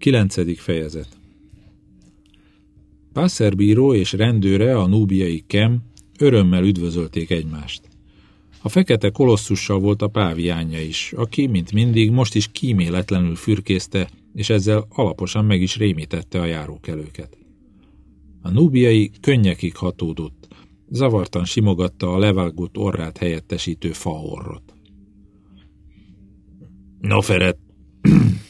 Kilencedik fejezet Passerbíró és rendőre, a núbiai Kem örömmel üdvözölték egymást. A fekete kolosszussal volt a páviánja is, aki, mint mindig, most is kíméletlenül fürkészte, és ezzel alaposan meg is rémítette a járókelőket. A núbiai könnyekig hatódott, zavartan simogatta a levágott orrát helyettesítő faorrot. Noferet, Nof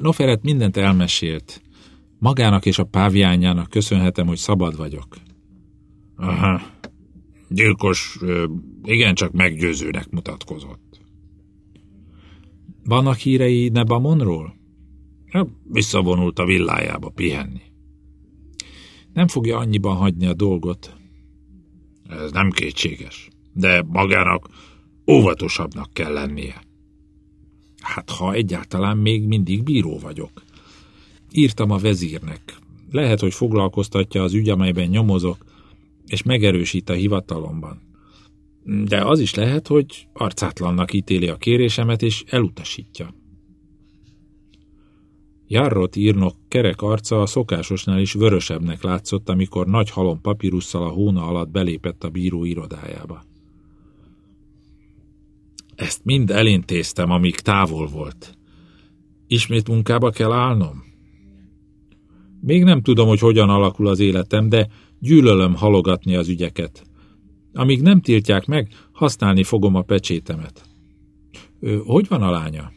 Noferet mindent elmesélt. Magának és a páviányának köszönhetem, hogy szabad vagyok. Aha. Gyilkos igencsak meggyőzőnek mutatkozott. Vannak hírei Nebamonról? Visszavonult a villájába pihenni. Nem fogja annyiban hagyni a dolgot. Ez nem kétséges, de magának óvatosabbnak kell lennie. Hát ha egyáltalán még mindig bíró vagyok. Írtam a vezírnek. Lehet, hogy foglalkoztatja az ügy, amelyben nyomozok, és megerősít a hivatalomban. De az is lehet, hogy arcátlannak ítéli a kérésemet, és elutasítja. Jarrot írnok kerek arca a szokásosnál is vörösebbnek látszott, amikor nagy halom papírusszal a hóna alatt belépett a bíró irodájába. Ezt mind elintéztem, amíg távol volt. Ismét munkába kell állnom? Még nem tudom, hogy hogyan alakul az életem, de gyűlölöm halogatni az ügyeket. Amíg nem tiltják meg, használni fogom a pecsétemet. Ő, hogy van a lánya?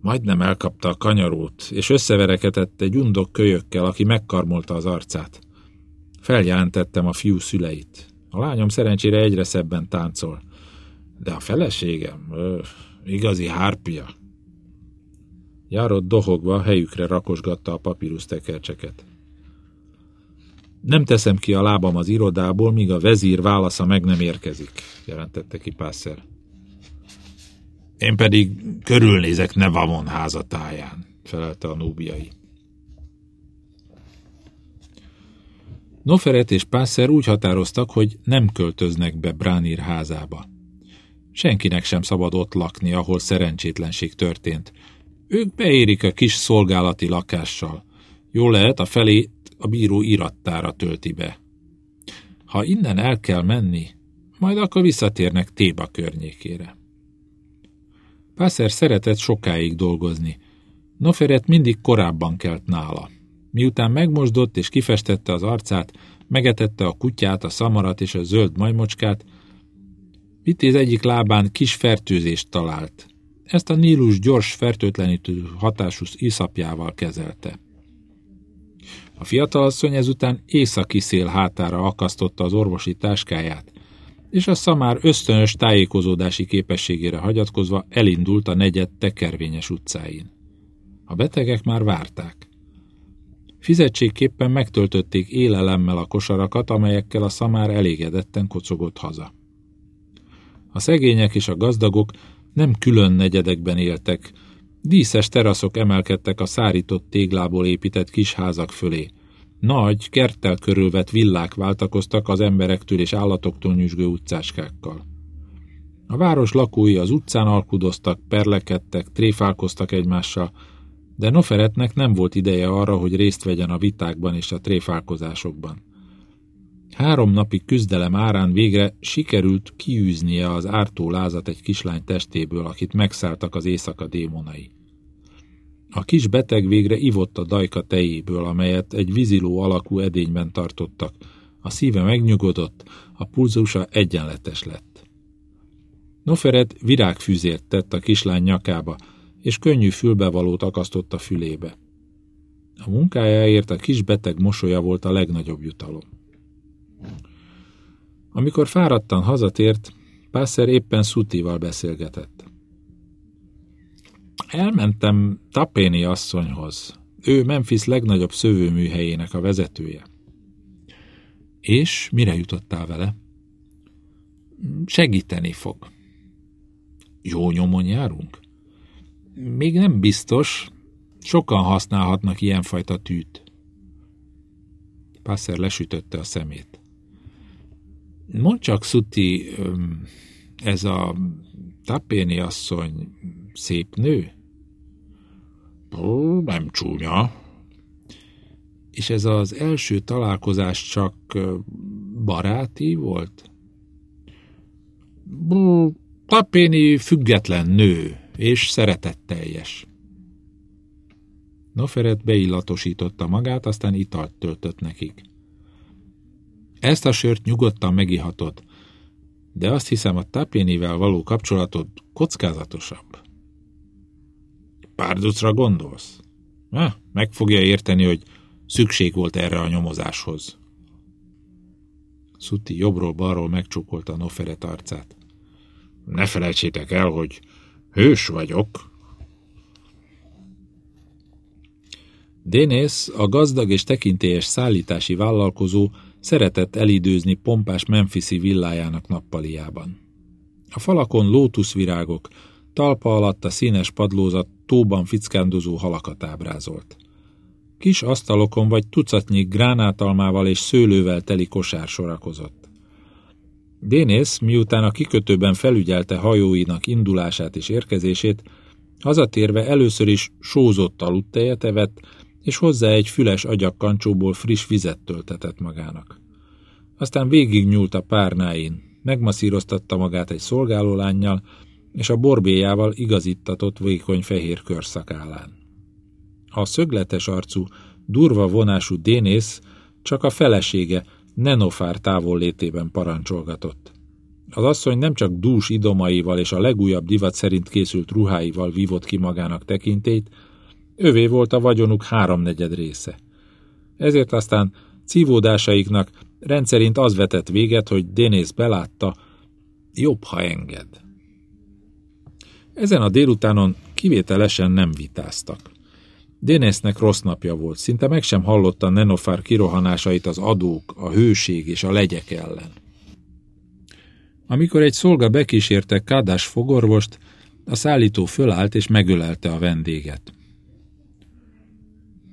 Majdnem elkapta a kanyarót, és összeverekedett egy undok kölyökkel, aki megkarmolta az arcát. Feljelentettem a fiú szüleit. A lányom szerencsére egyre szebben táncol. De a feleségem, ö, igazi hárpia. Járott dohogva, helyükre rakosgatta a papírus tekercseket. Nem teszem ki a lábam az irodából, míg a vezír válasza meg nem érkezik, jelentette ki Pászer. Én pedig körülnézek Nevamon házatáján, felelte a núbiai. Noferet és Pászer úgy határoztak, hogy nem költöznek be Bránir házába. Senkinek sem szabad ott lakni, ahol szerencsétlenség történt. Ők beérik a kis szolgálati lakással. Jó lehet, a felét a bíró irattára tölti be. Ha innen el kell menni, majd akkor visszatérnek Téba környékére. Pászer szeretett sokáig dolgozni. Noferet mindig korábban kelt nála. Miután megmosdott és kifestette az arcát, megetette a kutyát, a szamarat és a zöld majmocskát, Vitéz egyik lábán kis fertőzést talált. Ezt a Nílus gyors fertőtlenítő hatású iszapjával kezelte. A fiatalasszony ezután északi szél hátára akasztotta az orvosi táskáját, és a szamár ösztönös tájékozódási képességére hagyatkozva elindult a negyed tekervényes utcáin. A betegek már várták. Fizetségképpen megtöltötték élelemmel a kosarakat, amelyekkel a szamár elégedetten kocogott haza. A szegények és a gazdagok nem külön negyedekben éltek, díszes teraszok emelkedtek a szárított téglából épített kis házak fölé. Nagy, kerttel körülvett villák váltakoztak az emberektől és állatoktól nyüzsgő utcáskákkal. A város lakói az utcán alkudoztak, perlekedtek, tréfálkoztak egymással, de Noferetnek nem volt ideje arra, hogy részt vegyen a vitákban és a tréfálkozásokban. Három napi küzdelem árán végre sikerült kiűznie az ártó lázat egy kislány testéből, akit megszálltak az éjszaka démonai. A kis beteg végre ivott a dajka tejéből, amelyet egy víziló alakú edényben tartottak. A szíve megnyugodott, a pulzusa egyenletes lett. Noferet virágfűzért tett a kislány nyakába, és könnyű fülbevalót akasztott a fülébe. A munkájáért a kis beteg mosolya volt a legnagyobb jutalom. Amikor fáradtan hazatért, Pászer éppen Szutival beszélgetett. Elmentem Tapéni asszonyhoz. Ő Memphis legnagyobb szövőműhelyének a vezetője. És mire jutottál vele? Segíteni fog. Jó nyomon járunk? Még nem biztos. Sokan használhatnak ilyenfajta tűt. Pászer lesütötte a szemét. Mondd csak, Szuti, ez a Tapéni asszony szép nő? Ó, nem csúnya. És ez az első találkozás csak baráti volt? Tapéni független nő, és szeretetteljes. Noferet beillatosította magát, aztán italt töltött nekik. Ezt a sört nyugodtan megihatod, de azt hiszem a Tapénivel való kapcsolatod kockázatosabb. Párducra gondolsz? Ha, meg fogja érteni, hogy szükség volt erre a nyomozáshoz. Szuti jobbról-balról megcsókolta Noferet arcát. Ne felejtsétek el, hogy hős vagyok. Dénész, a gazdag és tekintélyes szállítási vállalkozó szeretett elidőzni pompás Memphisi villájának nappaliában. A falakon lótuszvirágok, talpa alatt a színes padlózat tóban fickándozó halakat ábrázolt. Kis asztalokon vagy tucatnyi gránátalmával és szőlővel teli kosár sorakozott. Dénész, miután a kikötőben felügyelte hajóinak indulását és érkezését, hazatérve először is sózott aludtejet evett, és hozzá egy füles agyakkancsóból friss vizet töltetett magának. Aztán végignyúlt a párnáin, megmaszíroztatta magát egy szolgálólányjal, és a borbéjával igazítatott vékony fehér körszakálán. A szögletes arcú, durva vonású Dénész csak a felesége Nenofár távollétében parancsolgatott. Az asszony nem csak dús idomaival és a legújabb divat szerint készült ruháival vívott ki magának tekintélyt, övé volt a vagyonuk háromnegyed része. Ezért aztán cívódásaiknak rendszerint az vetett véget, hogy Dénész belátta, jobb, ha enged. Ezen a délutánon kivételesen nem vitáztak. Dénésznek rossz napja volt, szinte meg sem hallotta Nenofár kirohanásait az adók, a hőség és a legyek ellen. Amikor egy szolga bekísérte Kádás fogorvost, a szállító fölállt és megölelte a vendéget.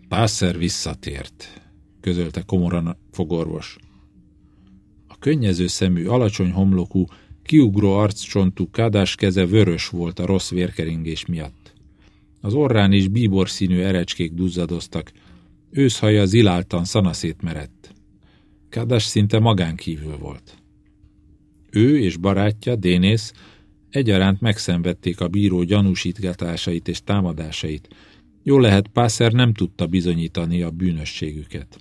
Pászer visszatért, közölte komoran fogorvos. A könnyező szemű, alacsony homlokú, kiugró arccsontú Kádás keze vörös volt a rossz vérkeringés miatt. Az orrán is bíbor színű erecskék duzzadoztak, őszhaja ziláltan szanaszét merett. Kádás szinte magánkívül volt. Ő és barátja, Dénész, egyaránt megszenvedték a bíró gyanúsítgatásait és támadásait. Jól lehet, Pászer nem tudta bizonyítani a bűnösségüket.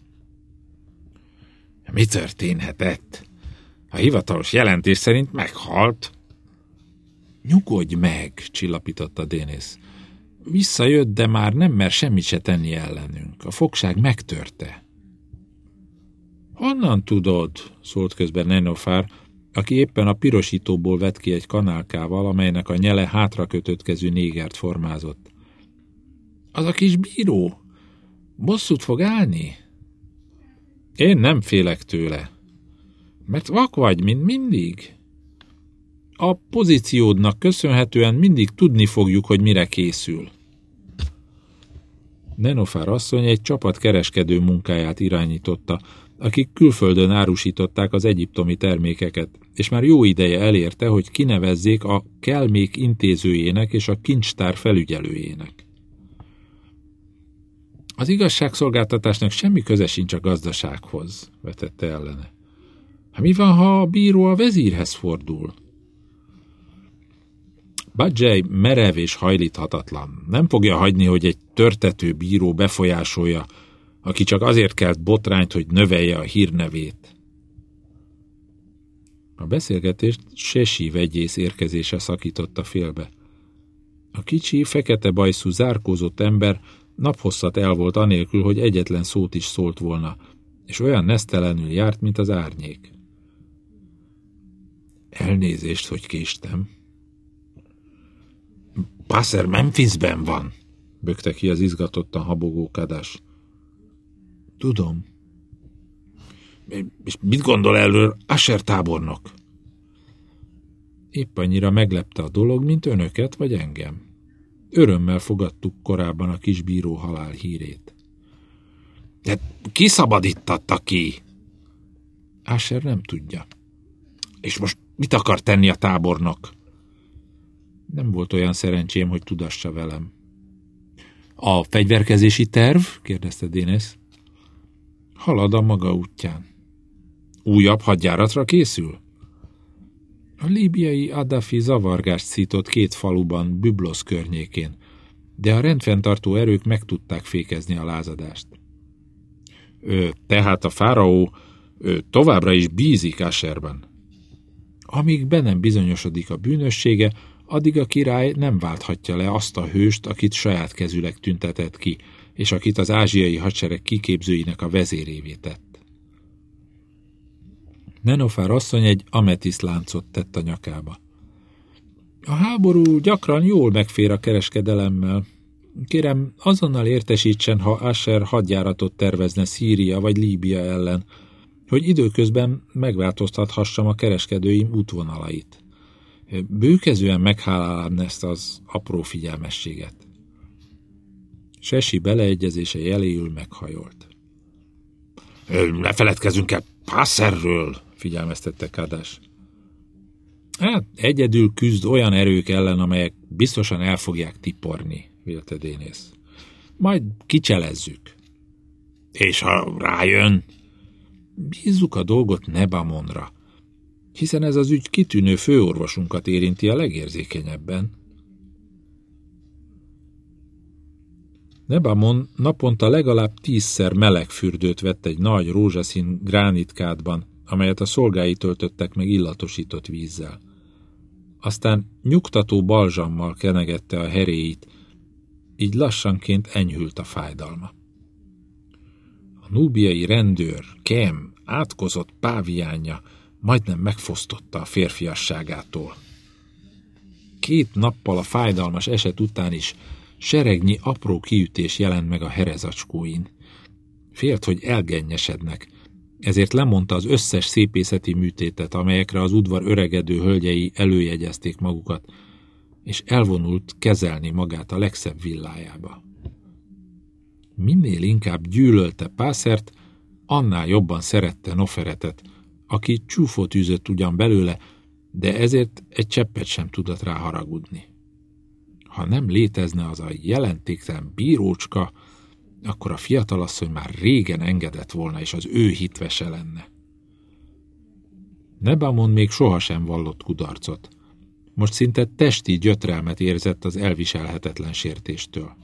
Mi történhetett? A hivatalos jelentés szerint meghalt. Nyugodj meg, csillapította Dénész. Visszajött, de már nem mer semmit se tenni ellenünk. A fogság megtörte. Honnan tudod? szólt közben Nenofár, aki éppen a pirosítóból vett ki egy kanálkával, amelynek a nyele hátra kötött kezű négert formázott. Az a kis bíró? Bosszút fog állni? Én nem félek tőle. Mert vak vagy, mint mindig. A pozíciódnak köszönhetően mindig tudni fogjuk, hogy mire készül. Nenofár asszony egy csapat kereskedő munkáját irányította, akik külföldön árusították az egyiptomi termékeket, és már jó ideje elérte, hogy kinevezzék a kelmék intézőjének és a kincstár felügyelőjének. Az igazságszolgáltatásnak semmi köze sincs a gazdasághoz, vetette ellene. Hát mi van, ha a bíró a vezírhez fordul? Badzsely merev és hajlíthatatlan. Nem fogja hagyni, hogy egy törtető bíró befolyásolja, aki csak azért kelt botrányt, hogy növelje a hírnevét. A beszélgetést Sesi vegyész érkezése szakította félbe. A kicsi, fekete bajszú, zárkózott ember naphosszat el volt anélkül, hogy egyetlen szót is szólt volna, és olyan nesztelenül járt, mint az árnyék. Elnézést, hogy késtem, Passer Memphisben van, bökte ki az izgatottan habogó kadás. Tudom. És mit gondol elől Asher tábornok? Épp annyira meglepte a dolog, mint önöket vagy engem. Örömmel fogadtuk korábban a kis halál hírét. De ki szabadítatta ki? Asher nem tudja. És most mit akar tenni a tábornok? Nem volt olyan szerencsém, hogy tudassa velem. A fegyverkezési terv? kérdezte Dénes. Halad a maga útján. Újabb hadjáratra készül? A líbiai Addafi zavargást szított két faluban, Byblos környékén, de a rendfenntartó erők meg tudták fékezni a lázadást. Ö, tehát a fáraó ő továbbra is bízik Asherben. Amíg be nem bizonyosodik a bűnössége, addig a király nem válthatja le azt a hőst, akit saját kezüleg tüntetett ki, és akit az ázsiai hadsereg kiképzőinek a vezérévé tett. Nenofár asszony egy ametiszt láncot tett a nyakába. A háború gyakran jól megfér a kereskedelemmel. Kérem, azonnal értesítsen, ha Asher hadjáratot tervezne Szíria vagy Líbia ellen, hogy időközben megváltoztathassam a kereskedőim útvonalait. Bőkezően meghálálám ezt az apró figyelmességet. Sesi beleegyezése jeléül meghajolt. Ne feledkezzünk el Passerről, figyelmeztette Kádás. Hát, egyedül küzd olyan erők ellen, amelyek biztosan el fogják tiporni, vélte Dénész. Majd kicselezzük. És ha rájön? Bízzuk a dolgot Nebamonra, hiszen ez az ügy kitűnő főorvosunkat érinti a legérzékenyebben. Nebamon naponta legalább tízszer meleg fürdőt vett egy nagy rózsaszín gránitkádban, amelyet a szolgái töltöttek meg illatosított vízzel. Aztán nyugtató balzsammal kenegette a heréit, így lassanként enyhült a fájdalma. A núbiai rendőr, Kem, átkozott páviánja majdnem megfosztotta a férfiasságától. Két nappal a fájdalmas eset után is seregnyi apró kiütés jelent meg a herezacskóin. Félt, hogy elgennyesednek, ezért lemondta az összes szépészeti műtétet, amelyekre az udvar öregedő hölgyei előjegyezték magukat, és elvonult kezelni magát a legszebb villájába. Minél inkább gyűlölte Pászert, annál jobban szerette Noferetet, aki csúfot űzött ugyan belőle, de ezért egy cseppet sem tudott rá haragudni. Ha nem létezne az a jelentéktelen bírócska, akkor a fiatalasszony már régen engedett volna, és az ő hitvese lenne. Nebamon még sohasem vallott kudarcot. Most szinte testi gyötrelmet érzett az elviselhetetlen sértéstől.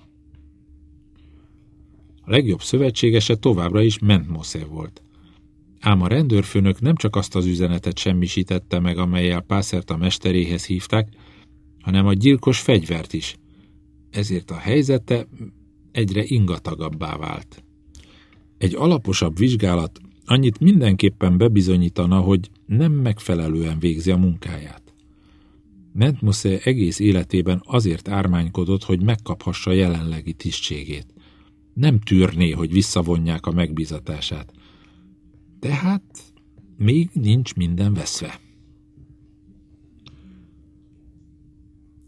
A legjobb szövetségese továbbra is Mentmosze volt. Ám a rendőrfőnök nem csak azt az üzenetet semmisítette meg, amelyel Pászert a mesteréhez hívták, hanem a gyilkos fegyvert is. Ezért a helyzete egyre ingatagabbá vált. Egy alaposabb vizsgálat annyit mindenképpen bebizonyítana, hogy nem megfelelően végzi a munkáját. Mentmusze egész életében azért ármánykodott, hogy megkaphassa jelenlegi tisztségét. Nem tűrné, hogy visszavonják a megbízatását. Tehát még nincs minden veszve.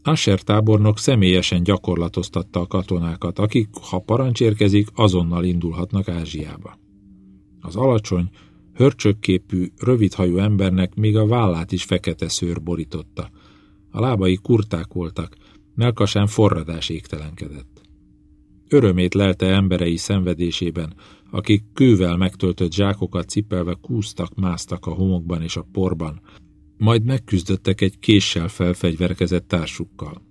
Asher tábornok személyesen gyakorlatoztatta a katonákat, akik, ha parancs érkezik, azonnal indulhatnak Ázsiába. Az alacsony, hörcsökképű, rövidhajú embernek még a vállát is fekete szőr borította. A lábai kurták voltak, melkasán forradás égtelenkedett. Örömét lelte emberei szenvedésében, akik kővel megtöltött zsákokat cipelve kúztak, másztak a homokban és a porban, majd megküzdöttek egy késsel felfegyverkezett társukkal.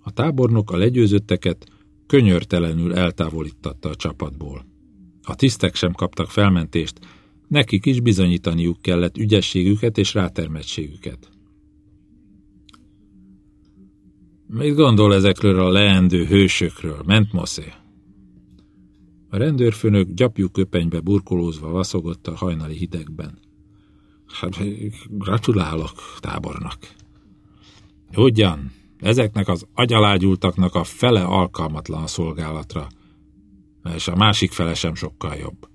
A tábornok a legyőzötteket könyörtelenül eltávolítatta a csapatból. A tisztek sem kaptak felmentést, nekik is bizonyítaniuk kellett ügyességüket és rátermettségüket. Mit gondol ezekről a leendő hősökről, Mentmoszé? A rendőrfőnök gyapjú köpenybe burkolózva vaszogott a hajnali hidegben. Hát, gratulálok, tábornak. Ugyan, ezeknek az agyalágyultaknak a fele alkalmatlan a szolgálatra, és a másik fele sem sokkal jobb.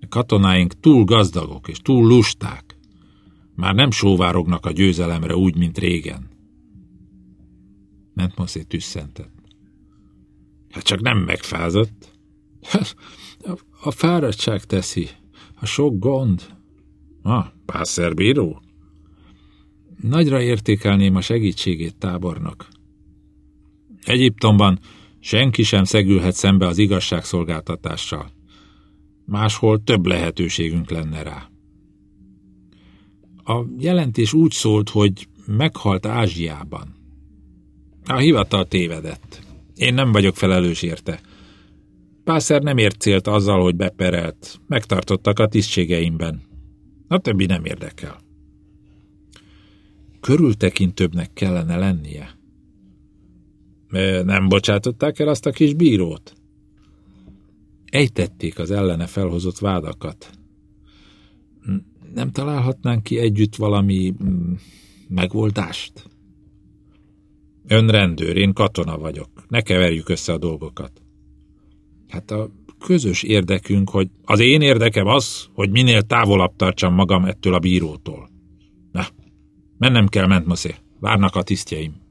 A katonáink túl gazdagok és túl lusták. Már nem sóvárognak a győzelemre úgy, mint régen. Mentmoszé tüsszentett. Hát csak nem megfázott. A fáradtság teszi, a sok gond, Ah, pászerbíró? Nagyra értékelném a segítségét tábornak. Egyiptomban Senki sem szegülhet szembe az igazságszolgáltatással. Máshol több lehetőségünk lenne rá. A jelentés úgy szólt, hogy meghalt Ázsiában. A hivatal tévedett. Én nem vagyok felelős érte. Pászer nem ért célt azzal, hogy beperelt. Megtartottak a tisztségeimben. A többi nem érdekel. Körültekintőbbnek kellene lennie. Nem bocsátották el azt a kis bírót? Ejtették az ellene felhozott vádakat. Nem találhatnánk ki együtt valami mm, megoldást? Ön rendőr, én katona vagyok. Ne keverjük össze a dolgokat. Hát a közös érdekünk, hogy az én érdekem az, hogy minél távolabb tartsam magam ettől a bírótól. Na, mennem kell, ment Várnak a tisztjeim.